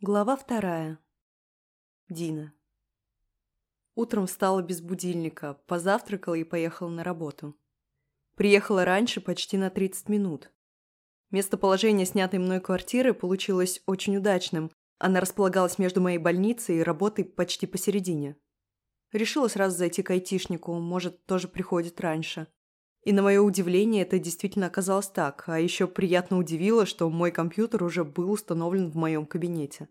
Глава вторая. Дина. Утром встала без будильника, позавтракала и поехала на работу. Приехала раньше почти на 30 минут. Местоположение снятой мной квартиры получилось очень удачным. Она располагалась между моей больницей и работой почти посередине. Решила сразу зайти к айтишнику, может, тоже приходит раньше. И на мое удивление это действительно оказалось так, а еще приятно удивило, что мой компьютер уже был установлен в моем кабинете.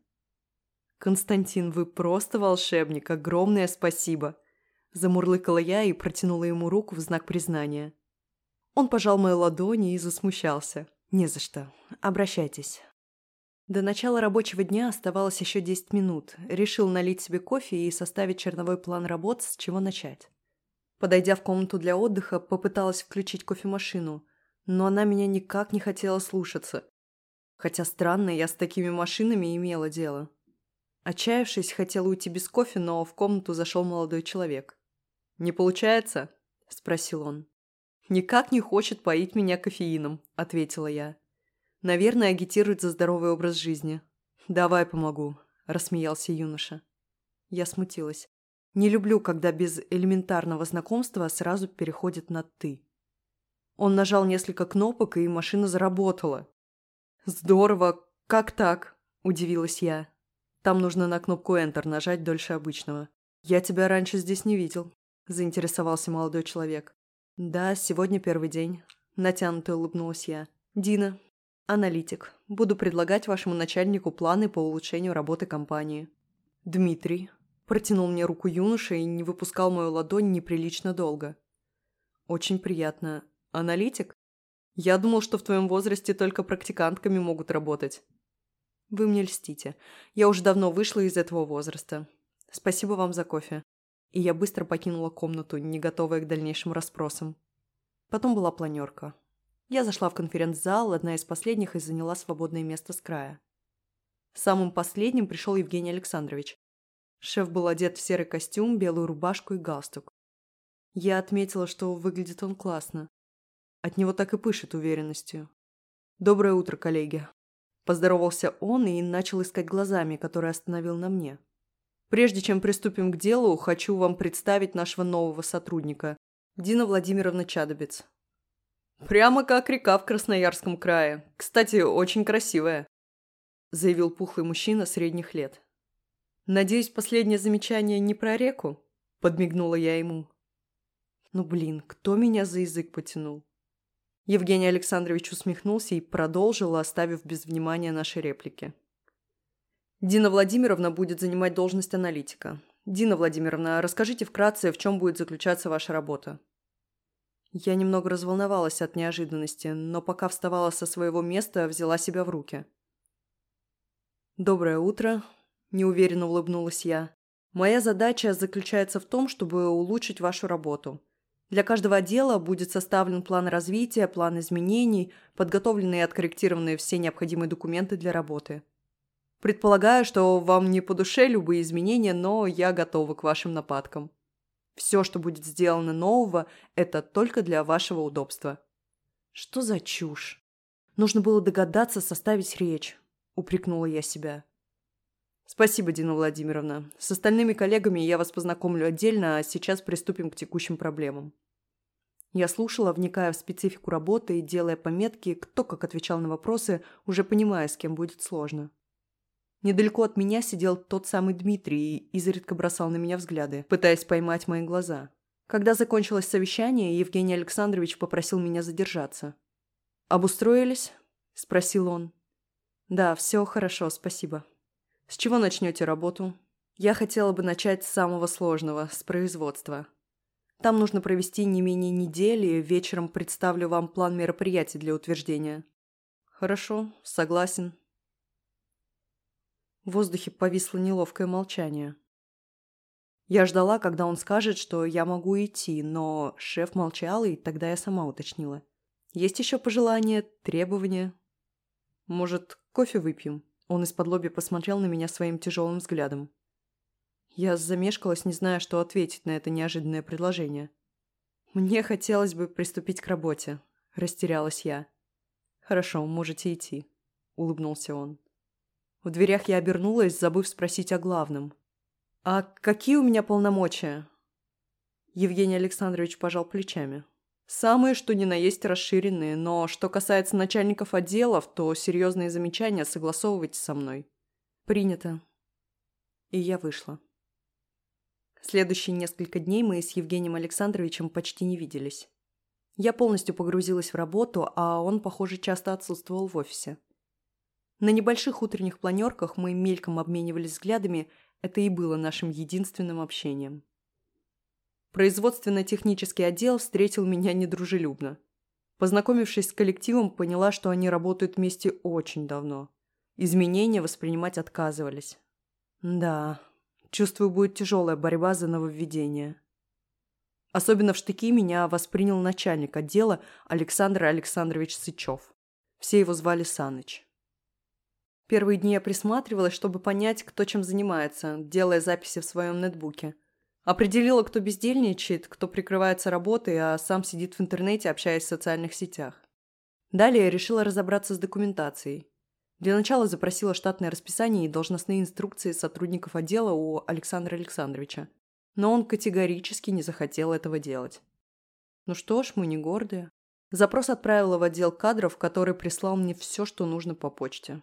«Константин, вы просто волшебник, огромное спасибо!» Замурлыкала я и протянула ему руку в знак признания. Он пожал мою ладони и засмущался. «Не за что. Обращайтесь». До начала рабочего дня оставалось еще 10 минут. Решил налить себе кофе и составить черновой план работ, с чего начать. Подойдя в комнату для отдыха, попыталась включить кофемашину, но она меня никак не хотела слушаться. Хотя странно, я с такими машинами имела дело. Отчаявшись, хотела уйти без кофе, но в комнату зашел молодой человек. «Не получается?» – спросил он. «Никак не хочет поить меня кофеином», – ответила я. «Наверное, агитирует за здоровый образ жизни». «Давай помогу», – рассмеялся юноша. Я смутилась. Не люблю, когда без элементарного знакомства сразу переходит на «ты». Он нажал несколько кнопок, и машина заработала. «Здорово! Как так?» – удивилась я. «Там нужно на кнопку Enter нажать дольше обычного. Я тебя раньше здесь не видел», – заинтересовался молодой человек. «Да, сегодня первый день», – натянуто улыбнулась я. «Дина, аналитик. Буду предлагать вашему начальнику планы по улучшению работы компании». «Дмитрий», Протянул мне руку юноша и не выпускал мою ладонь неприлично долго. «Очень приятно. Аналитик? Я думал, что в твоем возрасте только практикантками могут работать». «Вы мне льстите. Я уже давно вышла из этого возраста. Спасибо вам за кофе». И я быстро покинула комнату, не готовая к дальнейшим расспросам. Потом была планерка. Я зашла в конференц-зал, одна из последних, и заняла свободное место с края. Самым последним пришел Евгений Александрович. Шеф был одет в серый костюм, белую рубашку и галстук. Я отметила, что выглядит он классно. От него так и пышет уверенностью. «Доброе утро, коллеги!» Поздоровался он и начал искать глазами, которые остановил на мне. «Прежде чем приступим к делу, хочу вам представить нашего нового сотрудника, Дина Владимировна Чадобец». «Прямо как река в Красноярском крае. Кстати, очень красивая», заявил пухлый мужчина средних лет. «Надеюсь, последнее замечание не про реку?» – подмигнула я ему. «Ну блин, кто меня за язык потянул?» Евгений Александрович усмехнулся и продолжил, оставив без внимания наши реплики. «Дина Владимировна будет занимать должность аналитика. Дина Владимировна, расскажите вкратце, в чем будет заключаться ваша работа?» Я немного разволновалась от неожиданности, но пока вставала со своего места, взяла себя в руки. «Доброе утро. – неуверенно улыбнулась я. «Моя задача заключается в том, чтобы улучшить вашу работу. Для каждого отдела будет составлен план развития, план изменений, подготовленные и откорректированные все необходимые документы для работы. Предполагаю, что вам не по душе любые изменения, но я готова к вашим нападкам. Все, что будет сделано нового, это только для вашего удобства». «Что за чушь? Нужно было догадаться составить речь», – упрекнула я себя. «Спасибо, Дина Владимировна. С остальными коллегами я вас познакомлю отдельно, а сейчас приступим к текущим проблемам». Я слушала, вникая в специфику работы и делая пометки, кто как отвечал на вопросы, уже понимая, с кем будет сложно. Недалеко от меня сидел тот самый Дмитрий и изредка бросал на меня взгляды, пытаясь поймать мои глаза. Когда закончилось совещание, Евгений Александрович попросил меня задержаться. «Обустроились?» – спросил он. «Да, все хорошо, спасибо». С чего начнете работу? Я хотела бы начать с самого сложного, с производства. Там нужно провести не менее недели, вечером представлю вам план мероприятий для утверждения. Хорошо, согласен. В воздухе повисло неловкое молчание. Я ждала, когда он скажет, что я могу идти, но шеф молчал, и тогда я сама уточнила. Есть еще пожелания, требования? Может, кофе выпьем? Он из-под лоби посмотрел на меня своим тяжелым взглядом. Я замешкалась, не зная, что ответить на это неожиданное предложение. «Мне хотелось бы приступить к работе», – растерялась я. «Хорошо, можете идти», – улыбнулся он. В дверях я обернулась, забыв спросить о главном. «А какие у меня полномочия?» Евгений Александрович пожал плечами. «Самые, что ни на есть, расширенные, но что касается начальников отделов, то серьезные замечания согласовывайте со мной». «Принято». И я вышла. Следующие несколько дней мы с Евгением Александровичем почти не виделись. Я полностью погрузилась в работу, а он, похоже, часто отсутствовал в офисе. На небольших утренних планерках мы мельком обменивались взглядами, это и было нашим единственным общением. Производственно-технический отдел встретил меня недружелюбно. Познакомившись с коллективом, поняла, что они работают вместе очень давно. Изменения воспринимать отказывались. Да, чувствую, будет тяжелая борьба за нововведение. Особенно в штыки меня воспринял начальник отдела Александр Александрович Сычев. Все его звали Саныч. Первые дни я присматривалась, чтобы понять, кто чем занимается, делая записи в своем нетбуке. Определила, кто бездельничает, кто прикрывается работой, а сам сидит в интернете, общаясь в социальных сетях. Далее решила разобраться с документацией. Для начала запросила штатное расписание и должностные инструкции сотрудников отдела у Александра Александровича. Но он категорически не захотел этого делать. Ну что ж, мы не гордые. Запрос отправила в отдел кадров, который прислал мне все, что нужно по почте.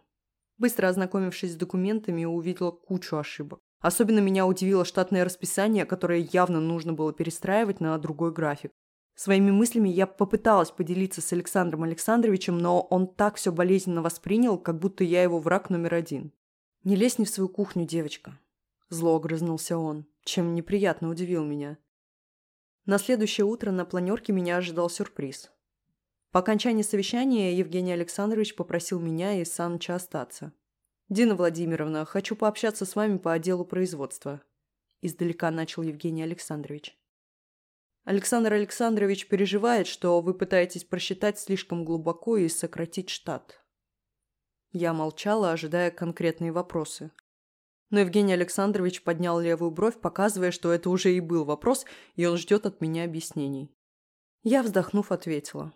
Быстро ознакомившись с документами, увидела кучу ошибок. Особенно меня удивило штатное расписание, которое явно нужно было перестраивать на другой график. Своими мыслями я попыталась поделиться с Александром Александровичем, но он так все болезненно воспринял, как будто я его враг номер один. «Не лезь не в свою кухню, девочка», – зло огрызнулся он, чем неприятно удивил меня. На следующее утро на планерке меня ожидал сюрприз. По окончании совещания Евгений Александрович попросил меня и Саныча остаться. «Дина Владимировна, хочу пообщаться с вами по отделу производства», – издалека начал Евгений Александрович. Александр Александрович переживает, что вы пытаетесь просчитать слишком глубоко и сократить штат. Я молчала, ожидая конкретные вопросы. Но Евгений Александрович поднял левую бровь, показывая, что это уже и был вопрос, и он ждет от меня объяснений. Я, вздохнув, ответила.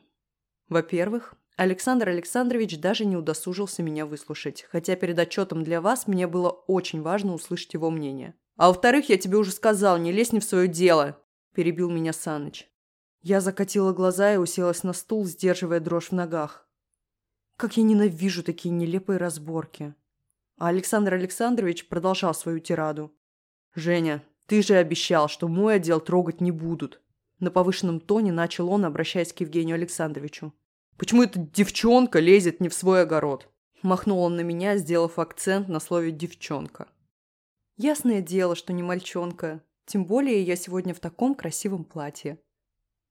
Во-первых, Александр Александрович даже не удосужился меня выслушать, хотя перед отчетом для вас мне было очень важно услышать его мнение. «А во-вторых, я тебе уже сказал, не лезь не в свое дело!» – перебил меня Саныч. Я закатила глаза и уселась на стул, сдерживая дрожь в ногах. Как я ненавижу такие нелепые разборки. А Александр Александрович продолжал свою тираду. «Женя, ты же обещал, что мой отдел трогать не будут. На повышенном тоне начал он, обращаясь к Евгению Александровичу. «Почему эта девчонка лезет не в свой огород?» Махнул он на меня, сделав акцент на слове «девчонка». Ясное дело, что не мальчонка. Тем более я сегодня в таком красивом платье.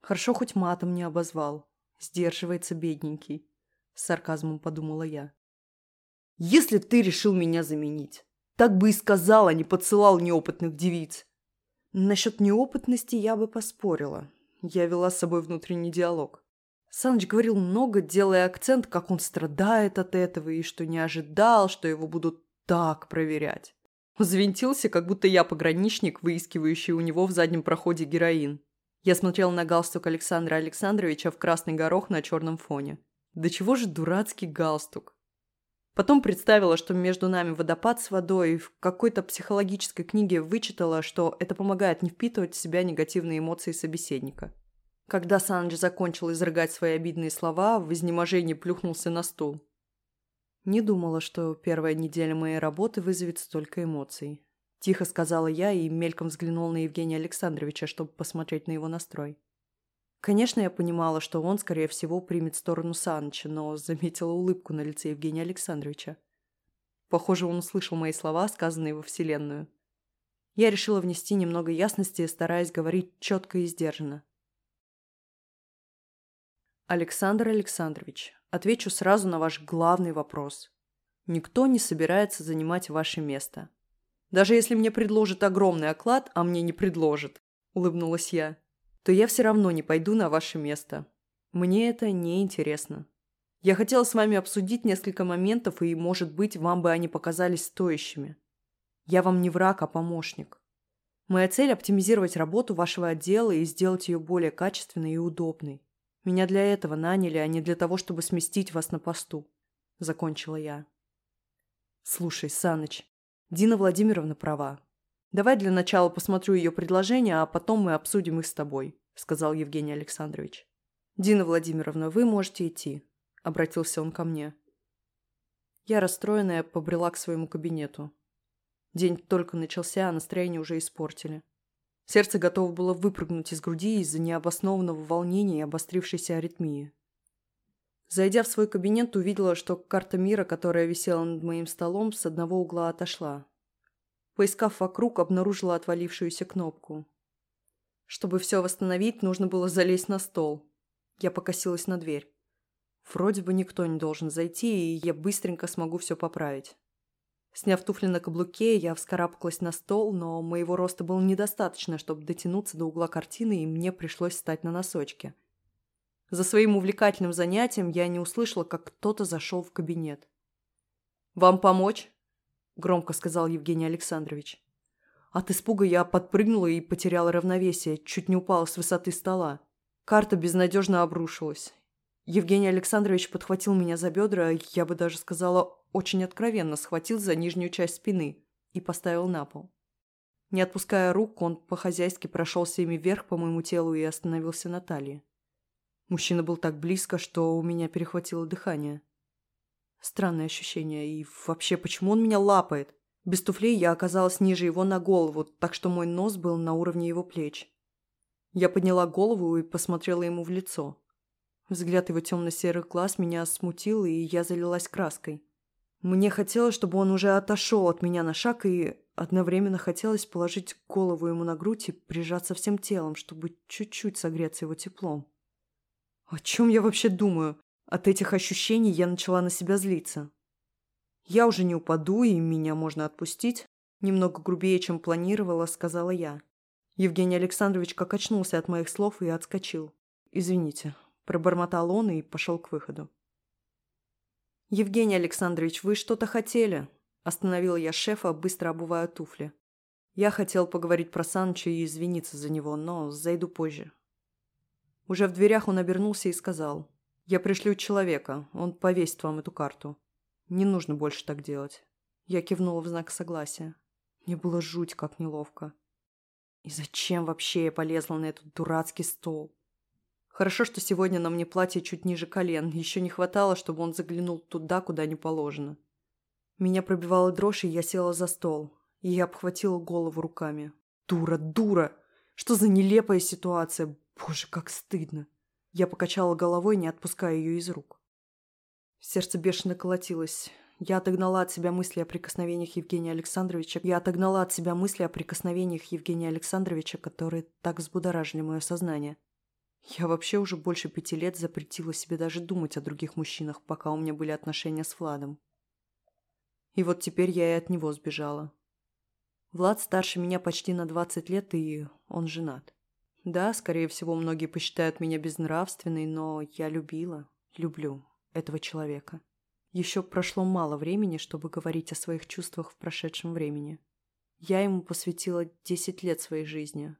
Хорошо хоть матом не обозвал. Сдерживается бедненький. С сарказмом подумала я. «Если ты решил меня заменить, так бы и сказал, а не подсылал неопытных девиц. Насчет неопытности я бы поспорила. Я вела с собой внутренний диалог. Саныч говорил много, делая акцент, как он страдает от этого и что не ожидал, что его будут так проверять. Взвинтился, как будто я пограничник, выискивающий у него в заднем проходе героин. Я смотрел на галстук Александра Александровича в красный горох на черном фоне. Да чего же дурацкий галстук? Потом представила, что между нами водопад с водой, и в какой-то психологической книге вычитала, что это помогает не впитывать в себя негативные эмоции собеседника. Когда Саныч закончил изрыгать свои обидные слова, в изнеможении плюхнулся на стул. Не думала, что первая неделя моей работы вызовет столько эмоций. Тихо сказала я и мельком взглянула на Евгения Александровича, чтобы посмотреть на его настрой. Конечно, я понимала, что он, скорее всего, примет сторону Саныча, но заметила улыбку на лице Евгения Александровича. Похоже, он услышал мои слова, сказанные во Вселенную. Я решила внести немного ясности, стараясь говорить четко и сдержанно. Александр Александрович, отвечу сразу на ваш главный вопрос. Никто не собирается занимать ваше место. Даже если мне предложат огромный оклад, а мне не предложат, улыбнулась я то я все равно не пойду на ваше место. Мне это не интересно. Я хотела с вами обсудить несколько моментов, и, может быть, вам бы они показались стоящими. Я вам не враг, а помощник. Моя цель – оптимизировать работу вашего отдела и сделать ее более качественной и удобной. Меня для этого наняли, а не для того, чтобы сместить вас на посту. Закончила я. «Слушай, Саныч, Дина Владимировна права. Давай для начала посмотрю ее предложение, а потом мы обсудим их с тобой», — сказал Евгений Александрович. «Дина Владимировна, вы можете идти», — обратился он ко мне. Я, расстроенная, побрела к своему кабинету. День только начался, а настроение уже испортили. Сердце готово было выпрыгнуть из груди из-за необоснованного волнения и обострившейся аритмии. Зайдя в свой кабинет, увидела, что карта мира, которая висела над моим столом, с одного угла отошла. Поискав вокруг, обнаружила отвалившуюся кнопку. Чтобы все восстановить, нужно было залезть на стол. Я покосилась на дверь. Вроде бы никто не должен зайти, и я быстренько смогу все поправить. Сняв туфли на каблуке, я вскарабкалась на стол, но моего роста было недостаточно, чтобы дотянуться до угла картины, и мне пришлось встать на носочки. За своим увлекательным занятием я не услышала, как кто-то зашел в кабинет. «Вам помочь?» – громко сказал Евгений Александрович. От испуга я подпрыгнула и потеряла равновесие, чуть не упала с высоты стола. Карта безнадежно обрушилась. Евгений Александрович подхватил меня за бедра, я бы даже сказала, очень откровенно схватил за нижнюю часть спины и поставил на пол. Не отпуская рук, он по-хозяйски прошелся ими вверх по моему телу и остановился на талии. Мужчина был так близко, что у меня перехватило дыхание. Странное ощущение. И вообще, почему он меня лапает? Без туфлей я оказалась ниже его на голову, так что мой нос был на уровне его плеч. Я подняла голову и посмотрела ему в лицо. Взгляд его темно-серых глаз меня смутил, и я залилась краской. Мне хотелось, чтобы он уже отошел от меня на шаг, и одновременно хотелось положить голову ему на грудь и прижаться всем телом, чтобы чуть-чуть согреться его теплом. О чем я вообще думаю? От этих ощущений я начала на себя злиться. Я уже не упаду, и меня можно отпустить. Немного грубее, чем планировала, сказала я. Евгений Александрович как очнулся от моих слов и отскочил. «Извините», – пробормотал он и пошел к выходу. «Евгений Александрович, вы что-то хотели?» Остановила я шефа, быстро обувая туфли. Я хотел поговорить про Санчо и извиниться за него, но зайду позже. Уже в дверях он обернулся и сказал. «Я пришлю человека, он повесит вам эту карту. Не нужно больше так делать». Я кивнула в знак согласия. Мне было жуть как неловко. И зачем вообще я полезла на этот дурацкий стол? Хорошо, что сегодня на мне платье чуть ниже колен. Еще не хватало, чтобы он заглянул туда, куда не положено. Меня пробивала дрожь, и я села за стол. И я обхватила голову руками. Дура, дура! Что за нелепая ситуация? Боже, как стыдно. Я покачала головой, не отпуская ее из рук. Сердце бешено колотилось. Я отогнала от себя мысли о прикосновениях Евгения Александровича. Я отогнала от себя мысли о прикосновениях Евгения Александровича, которые так взбудоражили мое сознание. Я вообще уже больше пяти лет запретила себе даже думать о других мужчинах, пока у меня были отношения с Владом. И вот теперь я и от него сбежала. Влад старше меня почти на 20 лет, и он женат. Да, скорее всего, многие посчитают меня безнравственной, но я любила, люблю этого человека. Еще прошло мало времени, чтобы говорить о своих чувствах в прошедшем времени. Я ему посвятила 10 лет своей жизни,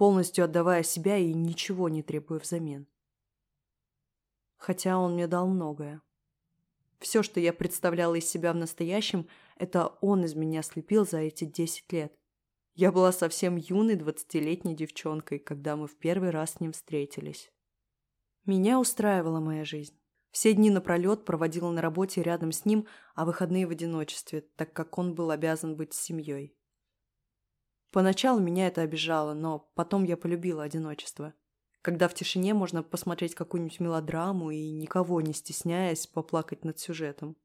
полностью отдавая себя и ничего не требуя взамен. Хотя он мне дал многое. Все, что я представляла из себя в настоящем, это он из меня слепил за эти 10 лет. Я была совсем юной двадцатилетней девчонкой, когда мы в первый раз с ним встретились. Меня устраивала моя жизнь. Все дни напролет проводила на работе рядом с ним, а выходные в одиночестве, так как он был обязан быть с семьей. Поначалу меня это обижало, но потом я полюбила одиночество. Когда в тишине можно посмотреть какую-нибудь мелодраму и, никого не стесняясь, поплакать над сюжетом.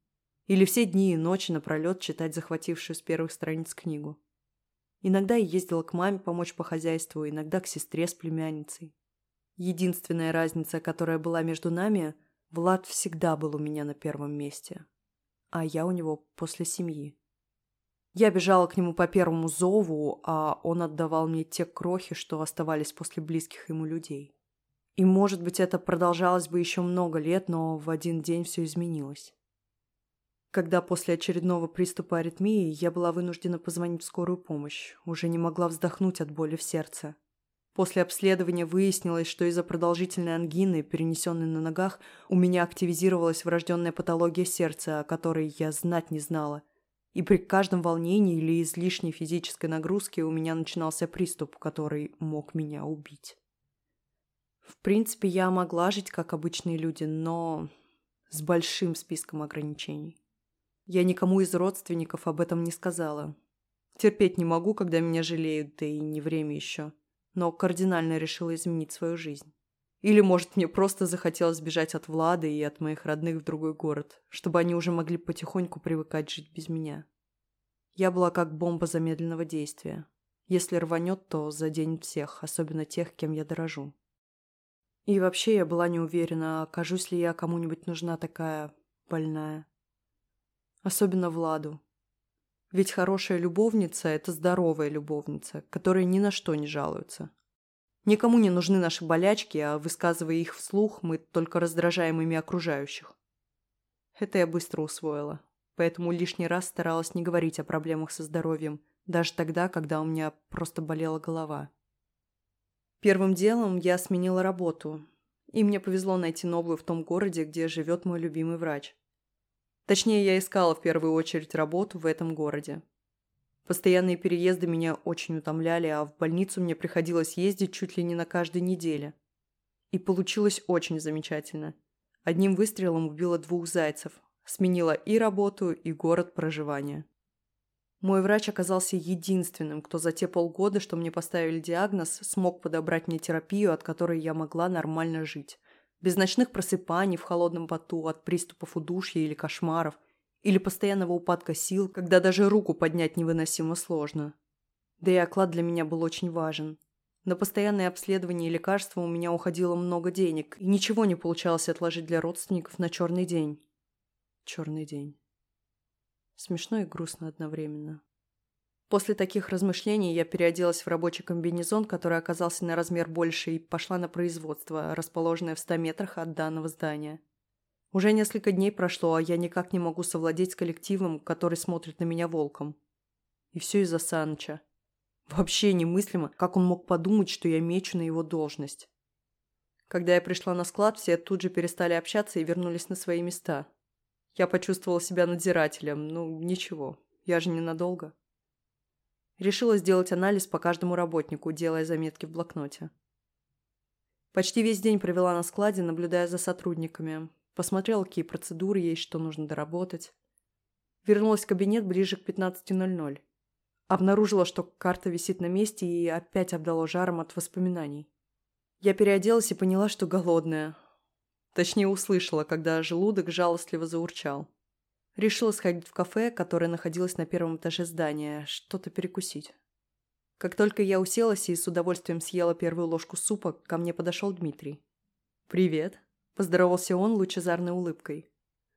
Или все дни и ночи напролет читать захватившую с первых страниц книгу. Иногда я ездила к маме помочь по хозяйству, иногда к сестре с племянницей. Единственная разница, которая была между нами, Влад всегда был у меня на первом месте, а я у него после семьи. Я бежала к нему по первому зову, а он отдавал мне те крохи, что оставались после близких ему людей. И, может быть, это продолжалось бы еще много лет, но в один день все изменилось когда после очередного приступа аритмии я была вынуждена позвонить в скорую помощь, уже не могла вздохнуть от боли в сердце. После обследования выяснилось, что из-за продолжительной ангины, перенесенной на ногах, у меня активизировалась врожденная патология сердца, о которой я знать не знала. И при каждом волнении или излишней физической нагрузке у меня начинался приступ, который мог меня убить. В принципе, я могла жить как обычные люди, но с большим списком ограничений. Я никому из родственников об этом не сказала. Терпеть не могу, когда меня жалеют, да и не время еще. Но кардинально решила изменить свою жизнь. Или, может, мне просто захотелось сбежать от Влады и от моих родных в другой город, чтобы они уже могли потихоньку привыкать жить без меня. Я была как бомба замедленного действия. Если рванет, то заденет всех, особенно тех, кем я дорожу. И вообще я была не уверена, окажусь ли я кому-нибудь нужна такая больная. Особенно Владу. Ведь хорошая любовница – это здоровая любовница, которая ни на что не жалуется. Никому не нужны наши болячки, а высказывая их вслух, мы только раздражаем ими окружающих. Это я быстро усвоила, поэтому лишний раз старалась не говорить о проблемах со здоровьем, даже тогда, когда у меня просто болела голова. Первым делом я сменила работу, и мне повезло найти новую в том городе, где живет мой любимый врач. Точнее, я искала в первую очередь работу в этом городе. Постоянные переезды меня очень утомляли, а в больницу мне приходилось ездить чуть ли не на каждой неделе. И получилось очень замечательно. Одним выстрелом убила двух зайцев, сменила и работу, и город проживания. Мой врач оказался единственным, кто за те полгода, что мне поставили диагноз, смог подобрать мне терапию, от которой я могла нормально жить. Без ночных просыпаний в холодном поту, от приступов удушья или кошмаров, или постоянного упадка сил, когда даже руку поднять невыносимо сложно. Да и оклад для меня был очень важен. На постоянное обследование и лекарства у меня уходило много денег, и ничего не получалось отложить для родственников на черный день. Черный день. Смешно и грустно одновременно. После таких размышлений я переоделась в рабочий комбинезон, который оказался на размер больше, и пошла на производство, расположенное в 100 метрах от данного здания. Уже несколько дней прошло, а я никак не могу совладеть с коллективом, который смотрит на меня волком. И все из-за Санча. Вообще немыслимо, как он мог подумать, что я мечу на его должность. Когда я пришла на склад, все тут же перестали общаться и вернулись на свои места. Я почувствовала себя надзирателем. Ну, ничего, я же ненадолго. Решила сделать анализ по каждому работнику, делая заметки в блокноте. Почти весь день провела на складе, наблюдая за сотрудниками. Посмотрела, какие процедуры есть, что нужно доработать. Вернулась в кабинет ближе к 15.00. Обнаружила, что карта висит на месте и опять обдала жаром от воспоминаний. Я переоделась и поняла, что голодная. Точнее, услышала, когда желудок жалостливо заурчал. Решила сходить в кафе, которое находилось на первом этаже здания, что-то перекусить. Как только я уселась и с удовольствием съела первую ложку супа, ко мне подошел Дмитрий. «Привет», Поздоровался он лучезарной улыбкой.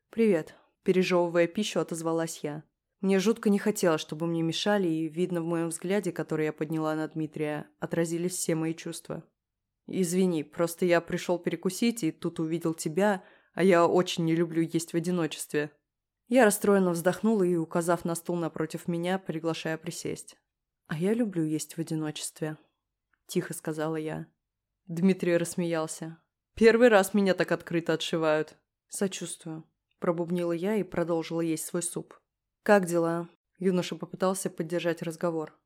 «Привет», – пережевывая пищу, отозвалась я. Мне жутко не хотелось, чтобы мне мешали, и, видно в моем взгляде, который я подняла на Дмитрия, отразились все мои чувства. «Извини, просто я пришел перекусить, и тут увидел тебя, а я очень не люблю есть в одиночестве». Я расстроенно вздохнула и, указав на стул напротив меня, приглашая присесть. «А я люблю есть в одиночестве», – тихо сказала я. Дмитрий рассмеялся. Первый раз меня так открыто отшивают. Сочувствую. Пробубнила я и продолжила есть свой суп. «Как дела?» Юноша попытался поддержать разговор.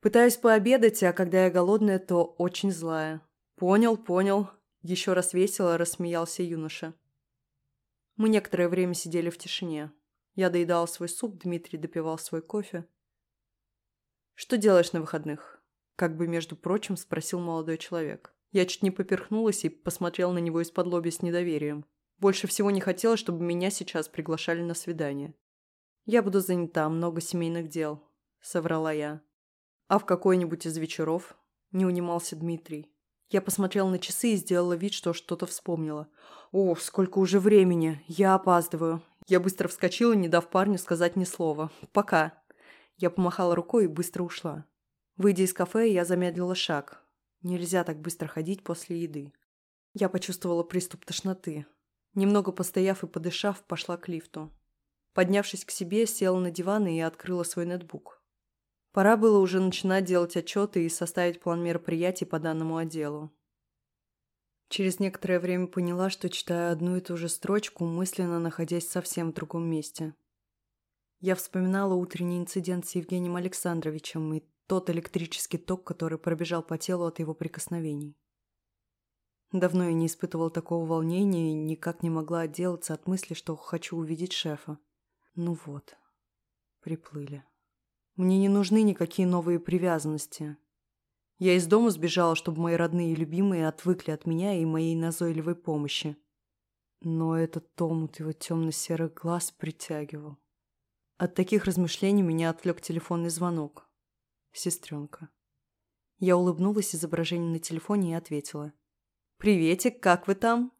«Пытаюсь пообедать, а когда я голодная, то очень злая». «Понял, понял». Еще раз весело рассмеялся юноша. Мы некоторое время сидели в тишине. Я доедала свой суп, Дмитрий допивал свой кофе. «Что делаешь на выходных?» Как бы, между прочим, спросил молодой человек. Я чуть не поперхнулась и посмотрел на него из-под лоби с недоверием. Больше всего не хотелось, чтобы меня сейчас приглашали на свидание. «Я буду занята, много семейных дел», — соврала я. «А в какой-нибудь из вечеров?» — не унимался Дмитрий. Я посмотрела на часы и сделала вид, что что-то вспомнила. «О, сколько уже времени! Я опаздываю!» Я быстро вскочила, не дав парню сказать ни слова. «Пока!» Я помахала рукой и быстро ушла. Выйдя из кафе, я замедлила шаг. Нельзя так быстро ходить после еды. Я почувствовала приступ тошноты. Немного постояв и подышав, пошла к лифту. Поднявшись к себе, села на диван и открыла свой ноутбук. Пора было уже начинать делать отчеты и составить план мероприятий по данному отделу. Через некоторое время поняла, что читаю одну и ту же строчку, мысленно находясь совсем в другом месте. Я вспоминала утренний инцидент с Евгением Александровичем и тот электрический ток, который пробежал по телу от его прикосновений. Давно я не испытывала такого волнения и никак не могла отделаться от мысли, что хочу увидеть шефа. Ну вот, приплыли. Мне не нужны никакие новые привязанности. Я из дома сбежала, чтобы мои родные и любимые отвыкли от меня и моей назойливой помощи. Но этот томут его темно-серых глаз притягивал. От таких размышлений меня отвлек телефонный звонок. Сестренка. Я улыбнулась изображению на телефоне и ответила. «Приветик, как вы там?»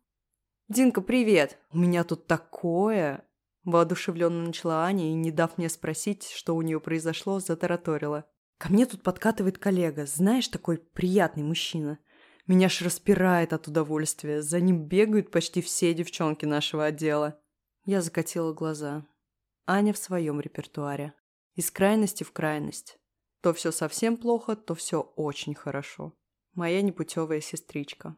«Динка, привет! У меня тут такое!» Воодушевленно начала Аня и, не дав мне спросить, что у нее произошло, затараторила. «Ко мне тут подкатывает коллега. Знаешь, такой приятный мужчина. Меня аж распирает от удовольствия. За ним бегают почти все девчонки нашего отдела». Я закатила глаза. Аня в своем репертуаре. Из крайности в крайность. То все совсем плохо, то все очень хорошо. Моя непутевая сестричка.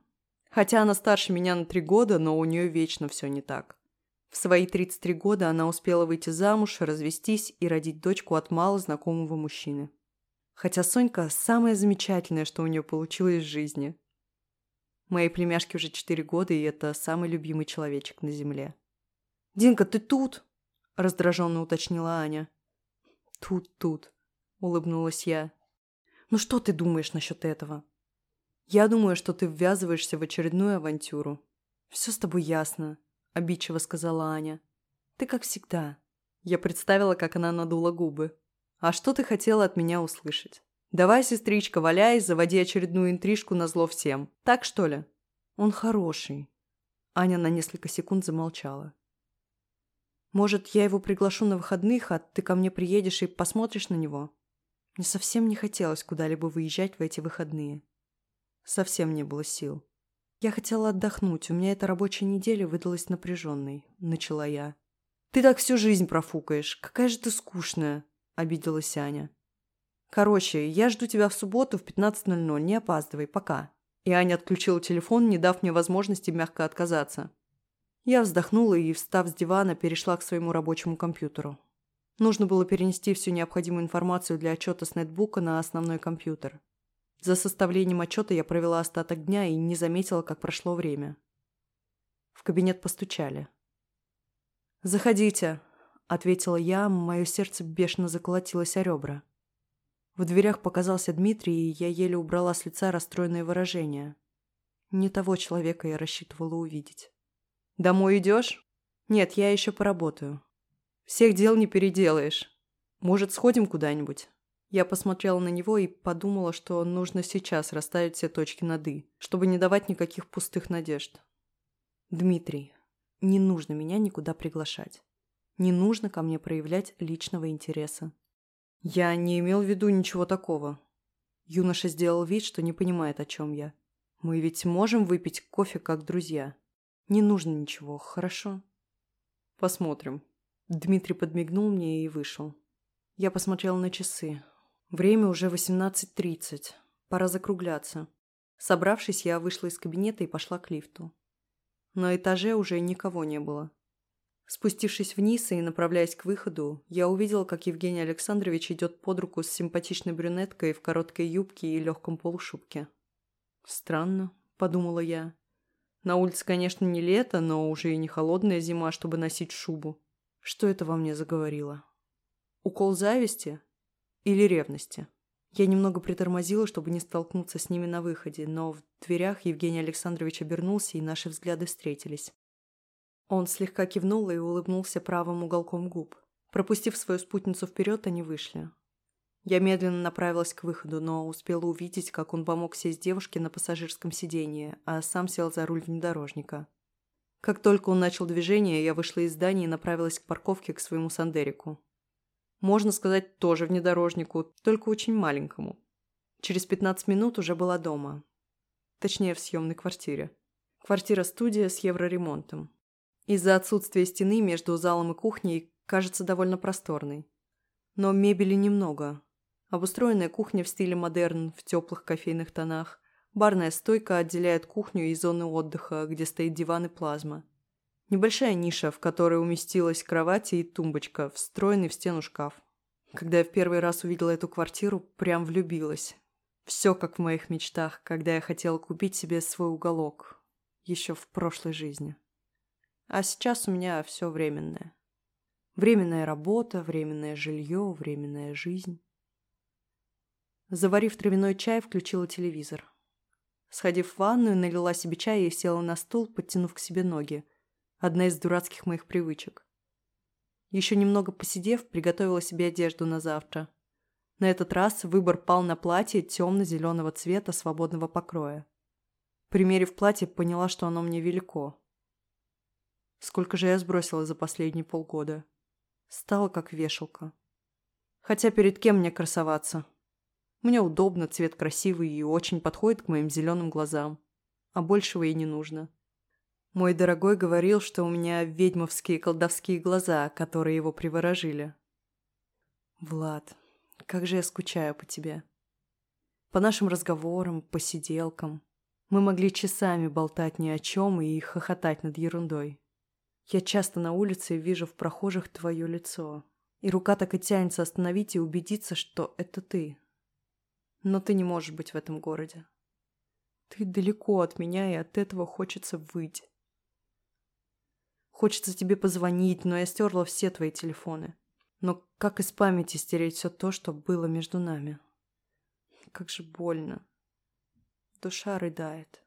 Хотя она старше меня на три года, но у нее вечно все не так. В свои 33 года она успела выйти замуж, развестись и родить дочку от мало знакомого мужчины. Хотя Сонька – самое замечательное, что у нее получилось в жизни. Моей племяшке уже 4 года, и это самый любимый человечек на земле. «Динка, ты тут?» раздраженно уточнила Аня. «Тут, тут», — улыбнулась я. «Ну что ты думаешь насчет этого?» «Я думаю, что ты ввязываешься в очередную авантюру. Все с тобой ясно», — обидчиво сказала Аня. «Ты как всегда». Я представила, как она надула губы. «А что ты хотела от меня услышать? Давай, сестричка, валяй, заводи очередную интрижку на зло всем. Так что ли?» «Он хороший». Аня на несколько секунд замолчала. Может, я его приглашу на выходных, а ты ко мне приедешь и посмотришь на него? Мне совсем не хотелось куда-либо выезжать в эти выходные. Совсем не было сил. Я хотела отдохнуть, у меня эта рабочая неделя выдалась напряженной, начала я. Ты так всю жизнь профукаешь, какая же ты скучная, обиделась Аня. Короче, я жду тебя в субботу в 15.00, не опаздывай, пока. И Аня отключила телефон, не дав мне возможности мягко отказаться. Я вздохнула и, встав с дивана, перешла к своему рабочему компьютеру. Нужно было перенести всю необходимую информацию для отчета с нетбука на основной компьютер. За составлением отчета я провела остаток дня и не заметила, как прошло время. В кабинет постучали. «Заходите», — ответила я, мое сердце бешено заколотилось о ребра. В дверях показался Дмитрий, и я еле убрала с лица расстроенное выражение. Не того человека я рассчитывала увидеть. «Домой идешь?» «Нет, я еще поработаю». «Всех дел не переделаешь. Может, сходим куда-нибудь?» Я посмотрела на него и подумала, что нужно сейчас расставить все точки над «и», чтобы не давать никаких пустых надежд. «Дмитрий, не нужно меня никуда приглашать. Не нужно ко мне проявлять личного интереса. Я не имел в виду ничего такого». Юноша сделал вид, что не понимает, о чем я. «Мы ведь можем выпить кофе как друзья». Не нужно ничего, хорошо? Посмотрим. Дмитрий подмигнул мне и вышел. Я посмотрела на часы. Время уже 18.30. Пора закругляться. Собравшись, я вышла из кабинета и пошла к лифту. На этаже уже никого не было. Спустившись вниз и направляясь к выходу, я увидела, как Евгений Александрович идет под руку с симпатичной брюнеткой в короткой юбке и легком полушубке. «Странно», — подумала я. На улице, конечно, не лето, но уже и не холодная зима, чтобы носить шубу. Что это во мне заговорило? Укол зависти? Или ревности? Я немного притормозила, чтобы не столкнуться с ними на выходе, но в дверях Евгений Александрович обернулся, и наши взгляды встретились. Он слегка кивнул и улыбнулся правым уголком губ. Пропустив свою спутницу вперед, они вышли. Я медленно направилась к выходу, но успела увидеть, как он помог сесть девушке на пассажирском сиденье, а сам сел за руль внедорожника. Как только он начал движение, я вышла из здания и направилась к парковке к своему Сандерику. Можно сказать, тоже внедорожнику, только очень маленькому. Через 15 минут уже была дома. Точнее, в съемной квартире. Квартира-студия с евроремонтом. Из-за отсутствия стены между залом и кухней кажется довольно просторной. Но мебели немного, Обустроенная кухня в стиле модерн в теплых кофейных тонах. Барная стойка отделяет кухню и зоны отдыха, где стоит диван и плазма. Небольшая ниша, в которой уместилась кровать и тумбочка, встроенный в стену шкаф. Когда я в первый раз увидела эту квартиру, прям влюбилась. Все как в моих мечтах, когда я хотела купить себе свой уголок. Еще в прошлой жизни. А сейчас у меня все временное. Временная работа, временное жилье, временная жизнь. Заварив травяной чай, включила телевизор. Сходив в ванную, налила себе чай и села на стул, подтянув к себе ноги – Одна из дурацких моих привычек. Еще немного посидев, приготовила себе одежду на завтра. На этот раз выбор пал на платье темно-зеленого цвета свободного покроя. Примерив платье, поняла, что оно мне велико. Сколько же я сбросила за последние полгода. Стала как вешалка. Хотя перед кем мне красоваться? Мне удобно, цвет красивый и очень подходит к моим зеленым глазам. А большего и не нужно. Мой дорогой говорил, что у меня ведьмовские колдовские глаза, которые его приворожили. Влад, как же я скучаю по тебе. По нашим разговорам, посиделкам. Мы могли часами болтать ни о чем и хохотать над ерундой. Я часто на улице вижу в прохожих твое лицо. И рука так и тянется остановить и убедиться, что это ты. Но ты не можешь быть в этом городе. Ты далеко от меня, и от этого хочется выйти. Хочется тебе позвонить, но я стерла все твои телефоны. Но как из памяти стереть все то, что было между нами? Как же больно. Душа рыдает.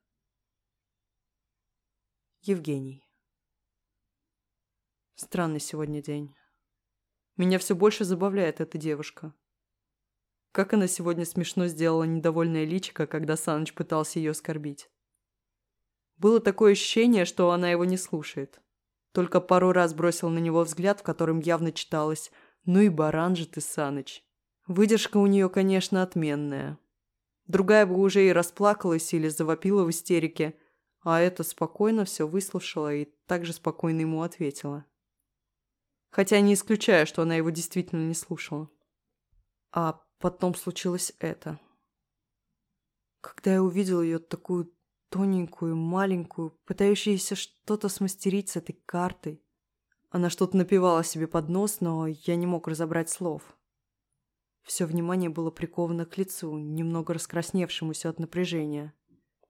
Евгений. Странный сегодня день. Меня все больше забавляет эта девушка. Как она сегодня смешно сделала недовольное личико, когда Саныч пытался ее оскорбить. Было такое ощущение, что она его не слушает. Только пару раз бросил на него взгляд, в котором явно читалось «Ну и баран же ты, Саныч». Выдержка у нее, конечно, отменная. Другая бы уже и расплакалась или завопила в истерике, а эта спокойно все выслушала и также спокойно ему ответила. Хотя не исключаю, что она его действительно не слушала. А потом случилось это. Когда я увидел ее такую тоненькую, маленькую, пытающуюся что-то смастерить с этой картой. Она что-то напевала себе под нос, но я не мог разобрать слов. Все внимание было приковано к лицу, немного раскрасневшемуся от напряжения.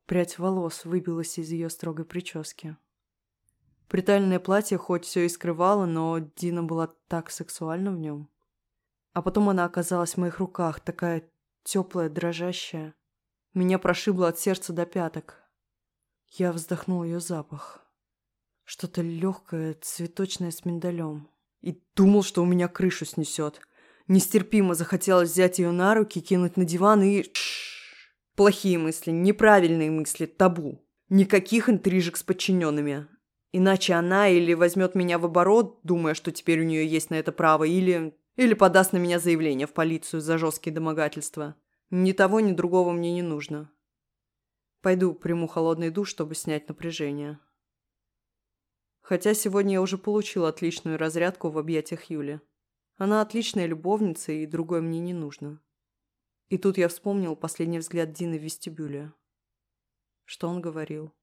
Прядь волос выбилась из ее строгой прически. Притальное платье хоть все и скрывало, но Дина была так сексуальна в нем. А потом она оказалась в моих руках, такая теплая, дрожащая. Меня прошибло от сердца до пяток. Я вздохнул ее запах. Что-то легкое, цветочное с миндалем. И думал, что у меня крышу снесет. Нестерпимо захотелось взять ее на руки, кинуть на диван и... Плохие мысли, неправильные мысли, табу. Никаких интрижек с подчиненными. Иначе она или возьмет меня в оборот, думая, что теперь у нее есть на это право, или... Или подаст на меня заявление в полицию за жесткие домогательства. Ни того, ни другого мне не нужно. Пойду приму холодный душ, чтобы снять напряжение. Хотя сегодня я уже получил отличную разрядку в объятиях Юли. Она отличная любовница, и другой мне не нужно. И тут я вспомнил последний взгляд Дины в вестибюле. Что он говорил?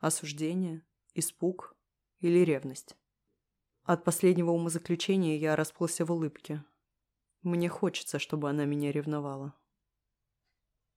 Осуждение? Испуг? Или ревность? От последнего умозаключения я расплылся в улыбке. Мне хочется, чтобы она меня ревновала.